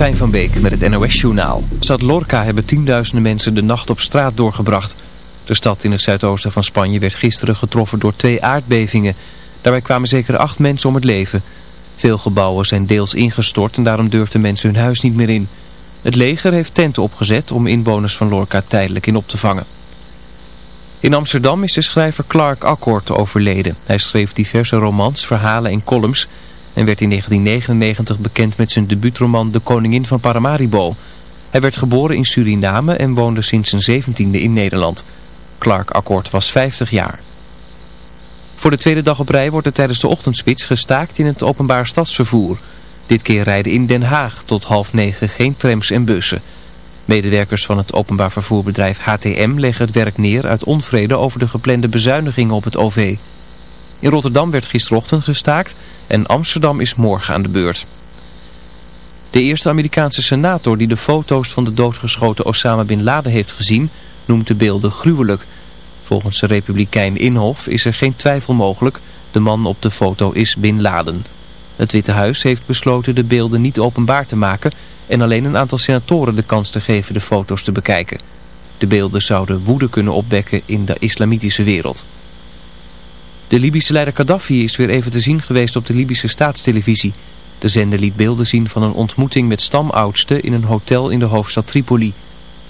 Martijn van Beek met het NOS-journaal. Stad Lorca hebben tienduizenden mensen de nacht op straat doorgebracht. De stad in het zuidoosten van Spanje werd gisteren getroffen door twee aardbevingen. Daarbij kwamen zeker acht mensen om het leven. Veel gebouwen zijn deels ingestort en daarom durfden mensen hun huis niet meer in. Het leger heeft tenten opgezet om inwoners van Lorca tijdelijk in op te vangen. In Amsterdam is de schrijver Clark Akkord overleden. Hij schreef diverse romans, verhalen en columns en werd in 1999 bekend met zijn debuutroman De Koningin van Paramaribo. Hij werd geboren in Suriname en woonde sinds zijn zeventiende in Nederland. Clark Akkoord was 50 jaar. Voor de tweede dag op rij wordt er tijdens de ochtendspits gestaakt in het openbaar stadsvervoer. Dit keer rijden in Den Haag tot half negen geen trams en bussen. Medewerkers van het openbaar vervoerbedrijf HTM leggen het werk neer uit onvrede over de geplande bezuinigingen op het OV. In Rotterdam werd gisterochtend gestaakt en Amsterdam is morgen aan de beurt. De eerste Amerikaanse senator die de foto's van de doodgeschoten Osama Bin Laden heeft gezien, noemt de beelden gruwelijk. Volgens de republikein Inhof is er geen twijfel mogelijk, de man op de foto is Bin Laden. Het Witte Huis heeft besloten de beelden niet openbaar te maken en alleen een aantal senatoren de kans te geven de foto's te bekijken. De beelden zouden woede kunnen opwekken in de islamitische wereld. De Libische leider Gaddafi is weer even te zien geweest op de Libische staatstelevisie. De zender liet beelden zien van een ontmoeting met stamoudsten in een hotel in de hoofdstad Tripoli.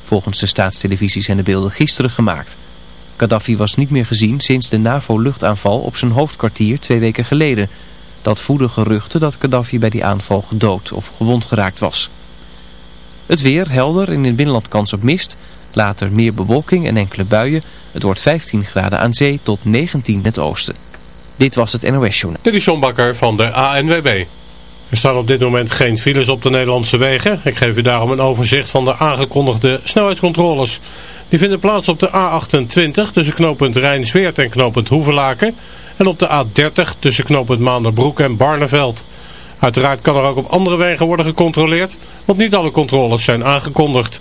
Volgens de staatstelevisie zijn de beelden gisteren gemaakt. Gaddafi was niet meer gezien sinds de NAVO-luchtaanval op zijn hoofdkwartier twee weken geleden. Dat voedde geruchten dat Gaddafi bij die aanval gedood of gewond geraakt was. Het weer helder in het binnenland kans op mist. Later meer bewolking en enkele buien. Het wordt 15 graden aan zee tot 19 in het oosten. Dit was het NOS Journal. Dit is John Bakker van de ANWB. Er staan op dit moment geen files op de Nederlandse wegen. Ik geef u daarom een overzicht van de aangekondigde snelheidscontroles. Die vinden plaats op de A28 tussen knooppunt Rijnsweert en knooppunt Hoevelaken. En op de A30 tussen knooppunt Maanderbroek en Barneveld. Uiteraard kan er ook op andere wegen worden gecontroleerd, want niet alle controles zijn aangekondigd.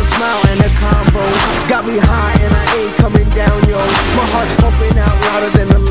smile and a combo. Got me high and I ain't coming down, yo. My heart's pumping out louder than electro.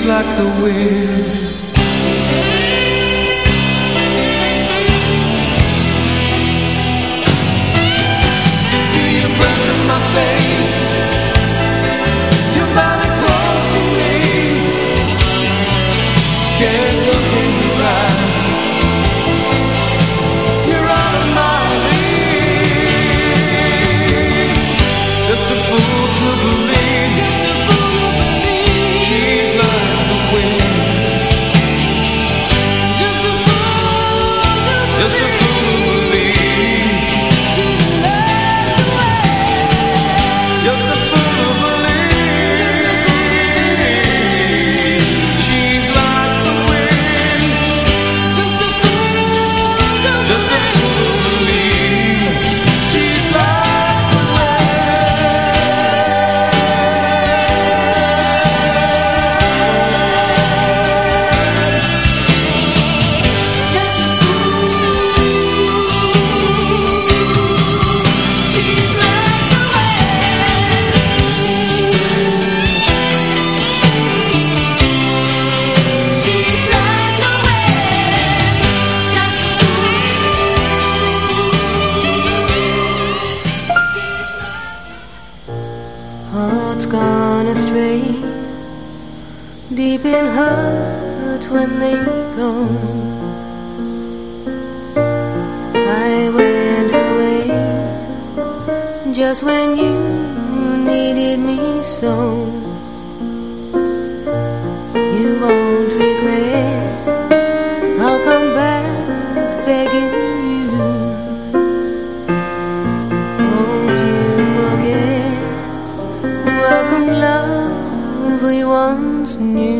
leaves like the wind. My face. new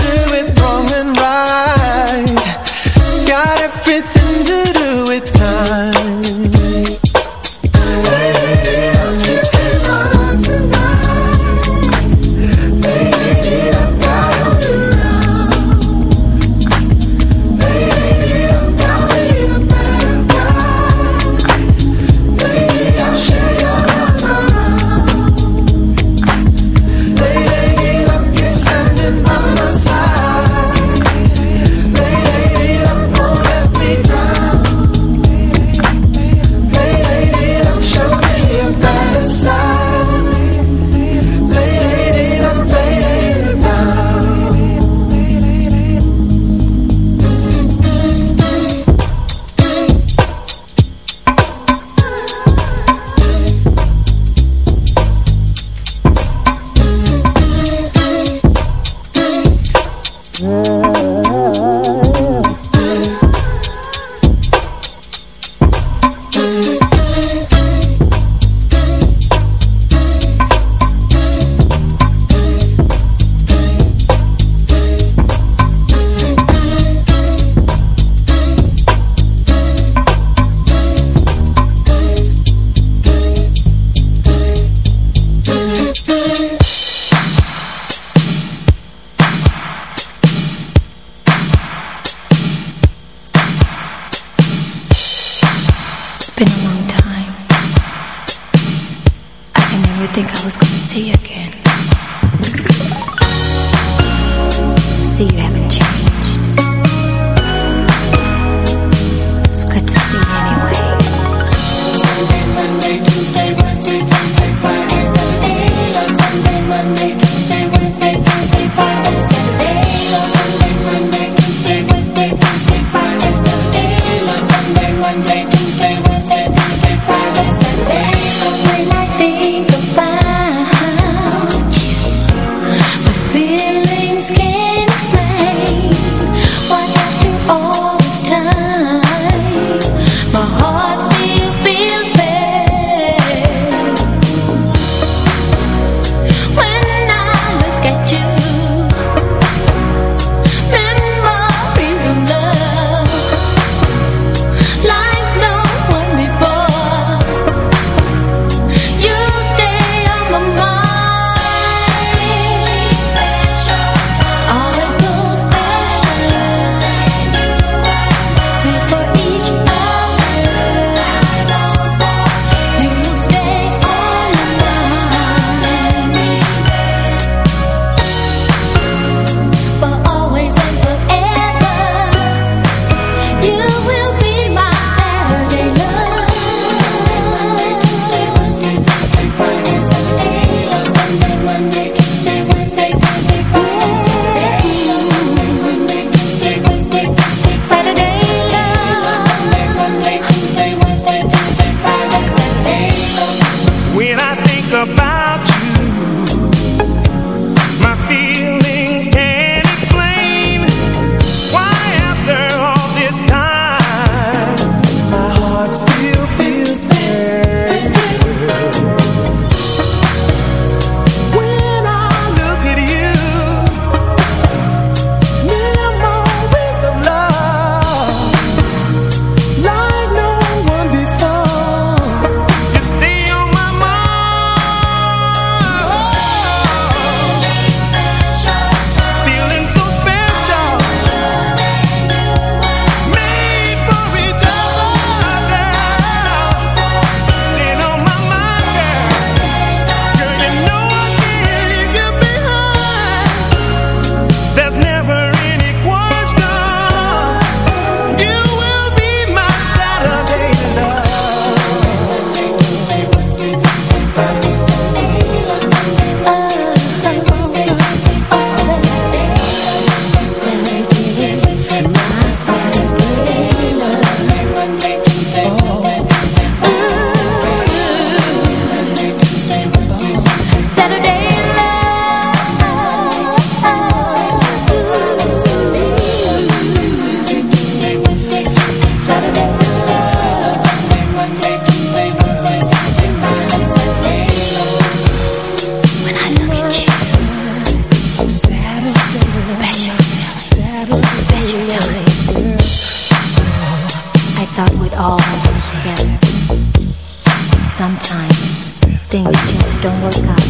don't work out.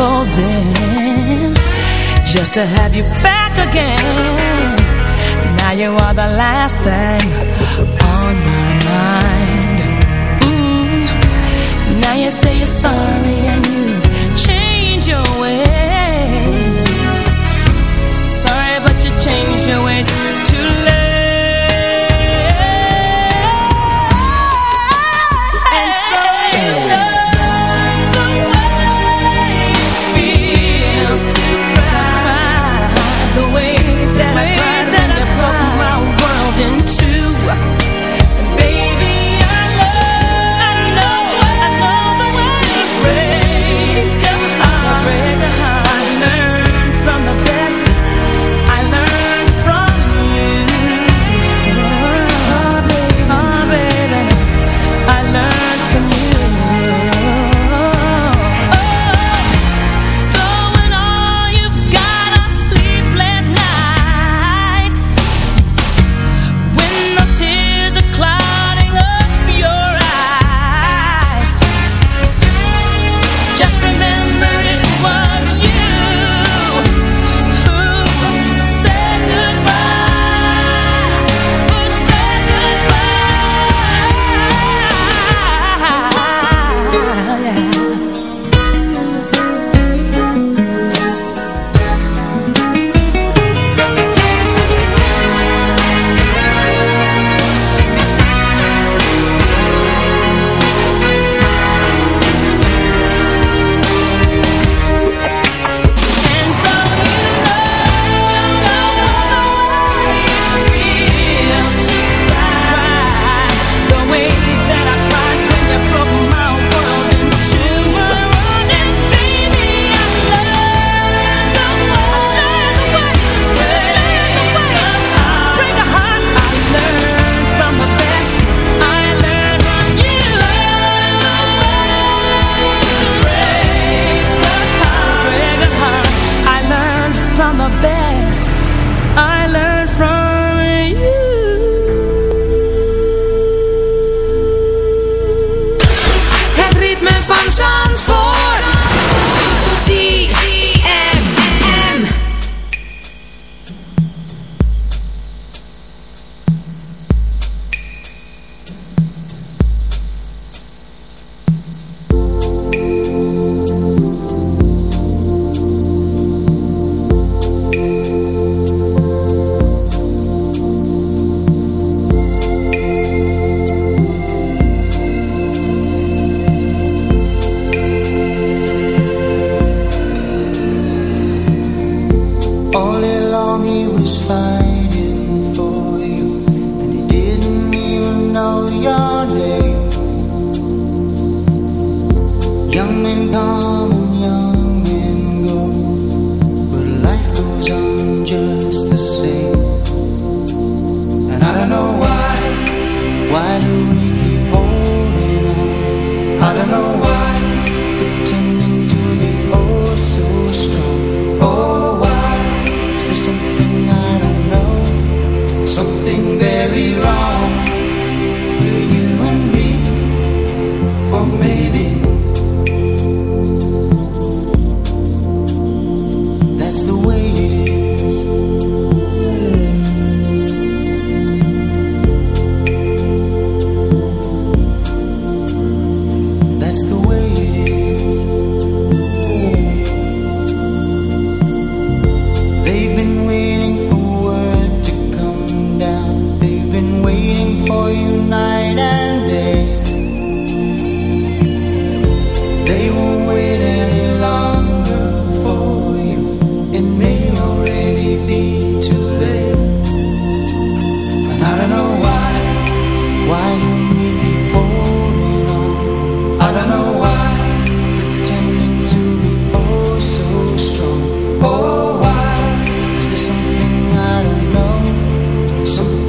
so then Just to have you back again Now you are the last thing on my mind mm. Now you say you're sorry and you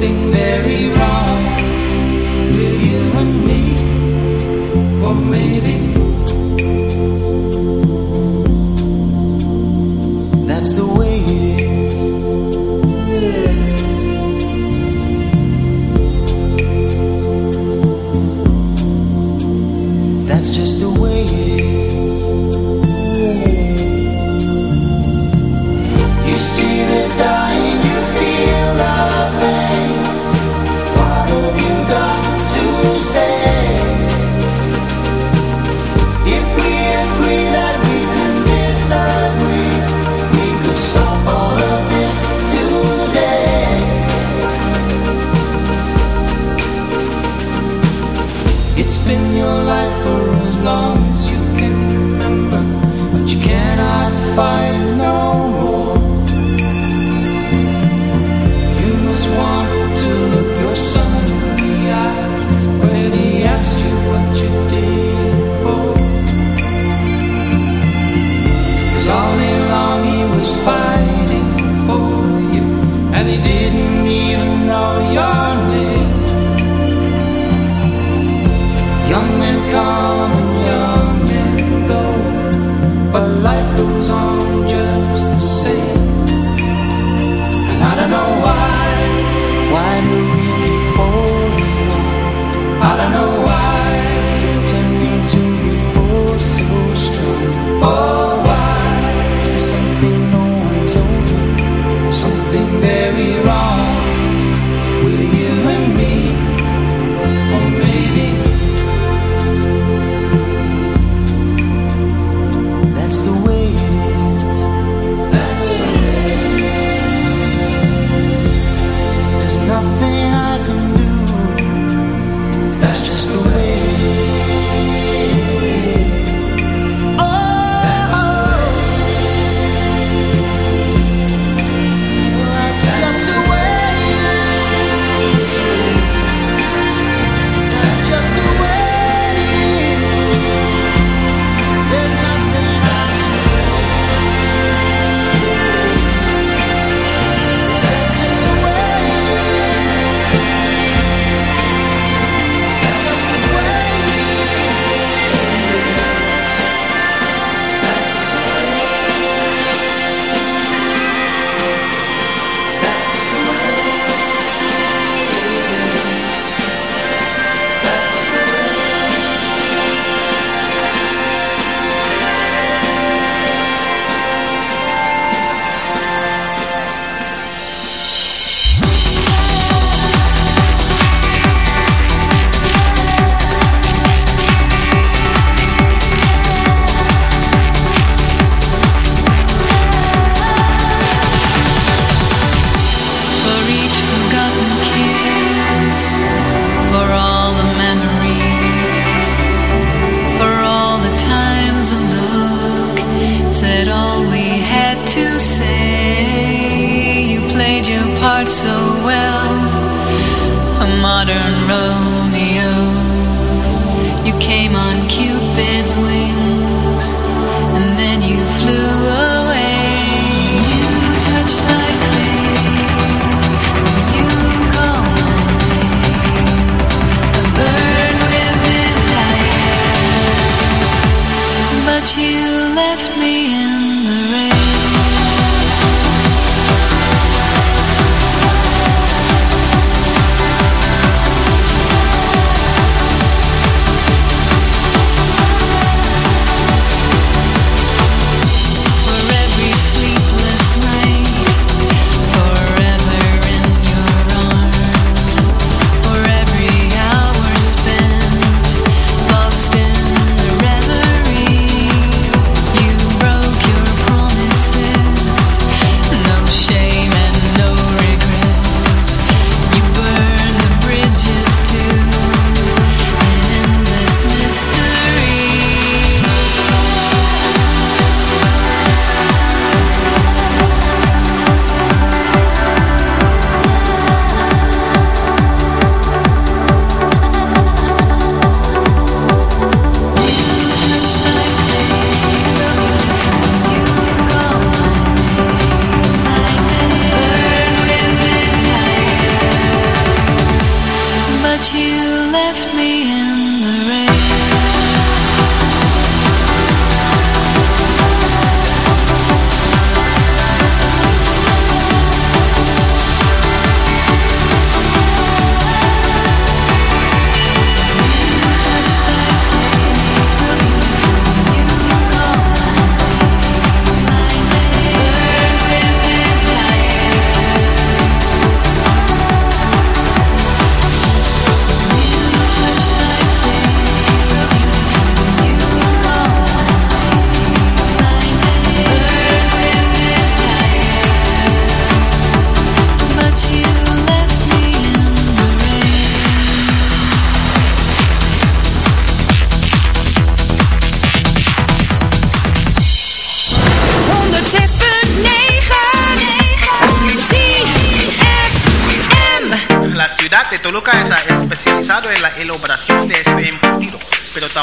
something very wrong with you and me. Or maybe that's the way. 酒。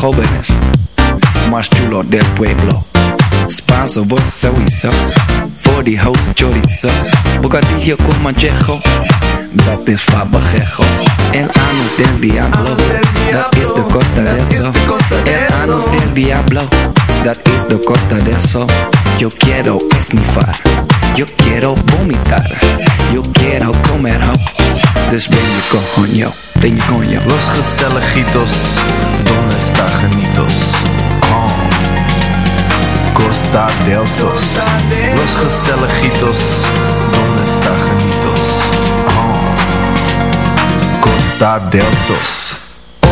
Jóvenes más chulos del pueblo. Spanso, sowieso. Voor die host chorizo. Bocadillo con manchejo. Dat is fabajejo. El anus del diablo. Dat is de costa de eso. El anus del diablo. Dat is de costa de eso. Yo quiero esnifar. Yo quiero vomitar. Yo quiero comer ho. Dus ben je coño. Je coño. Los gezelligitos, donde está genitos? Oh. Costa del Sos. Los gezelligitos, donde está genitos? Oh. Costa del Sos.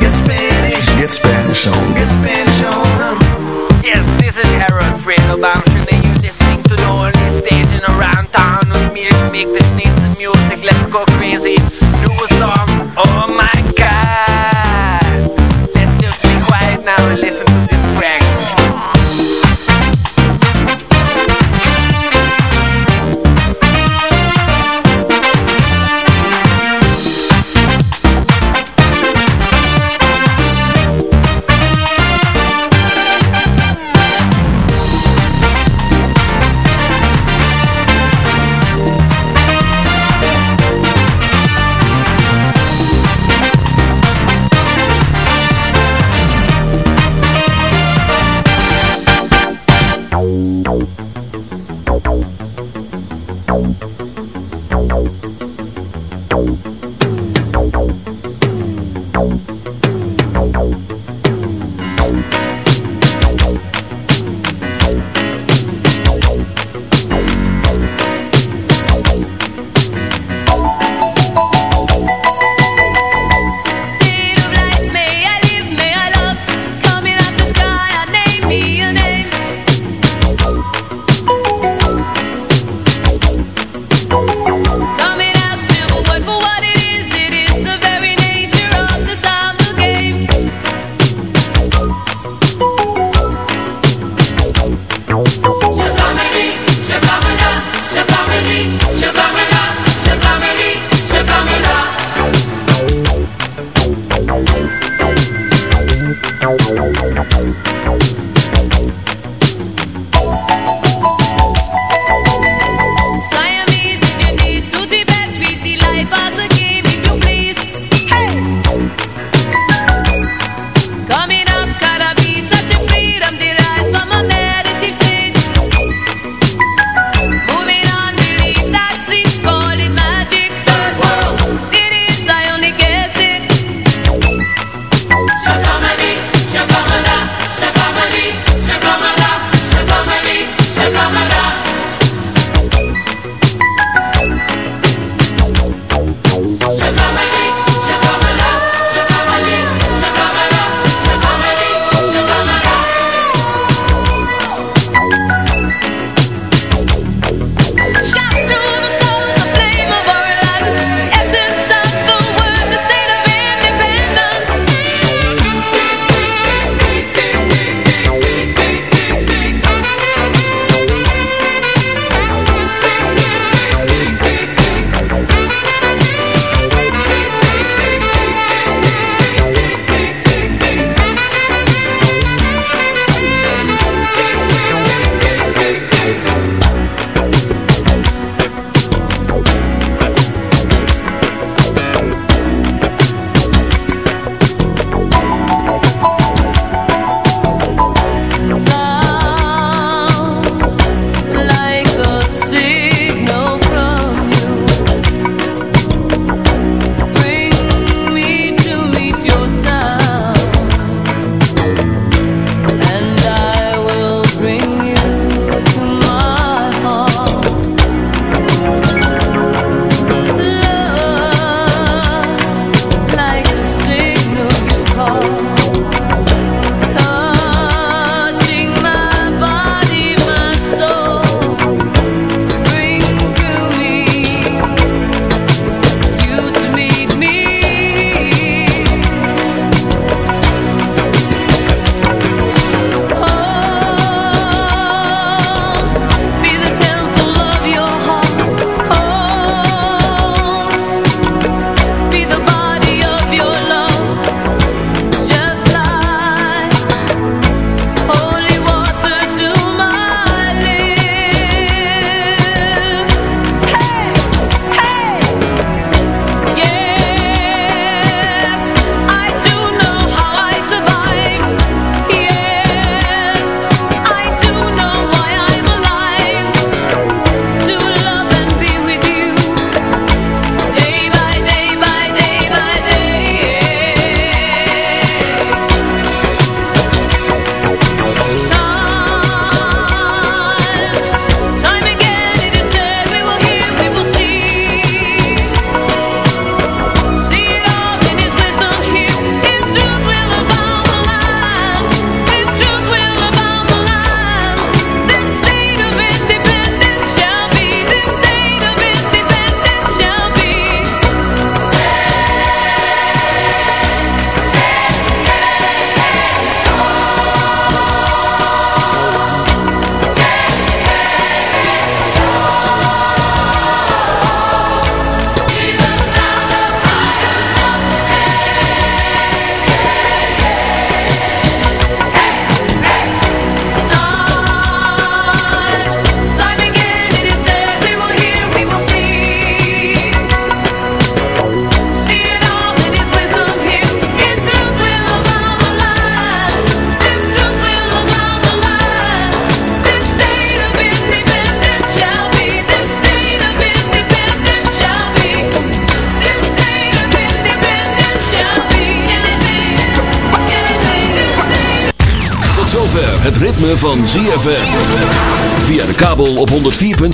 Get Spanish. Get Spanish on. Get Spanish on. Yes, this is Harold Fredo Bamshin and you're listening to the only station around town with me to make this nice music. Let's go crazy. Do a song. Oh my